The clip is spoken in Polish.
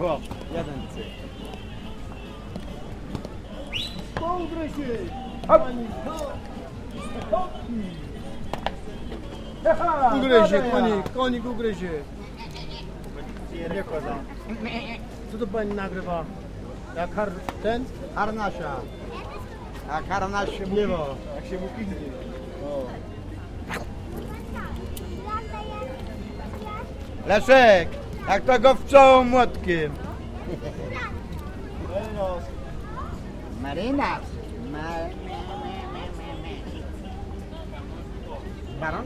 O, jeden cyk. Pogryzie! Hop. Pani, Ugryzie, konik, konik ugryzie. Nie koza. Co to pani nagrywa? Jak har... ten? Harnasia. A harnaś się mówi. Jak się mówi. Leszek, jak to go wczoło młotkiem. Marynarz. Ma... Baron?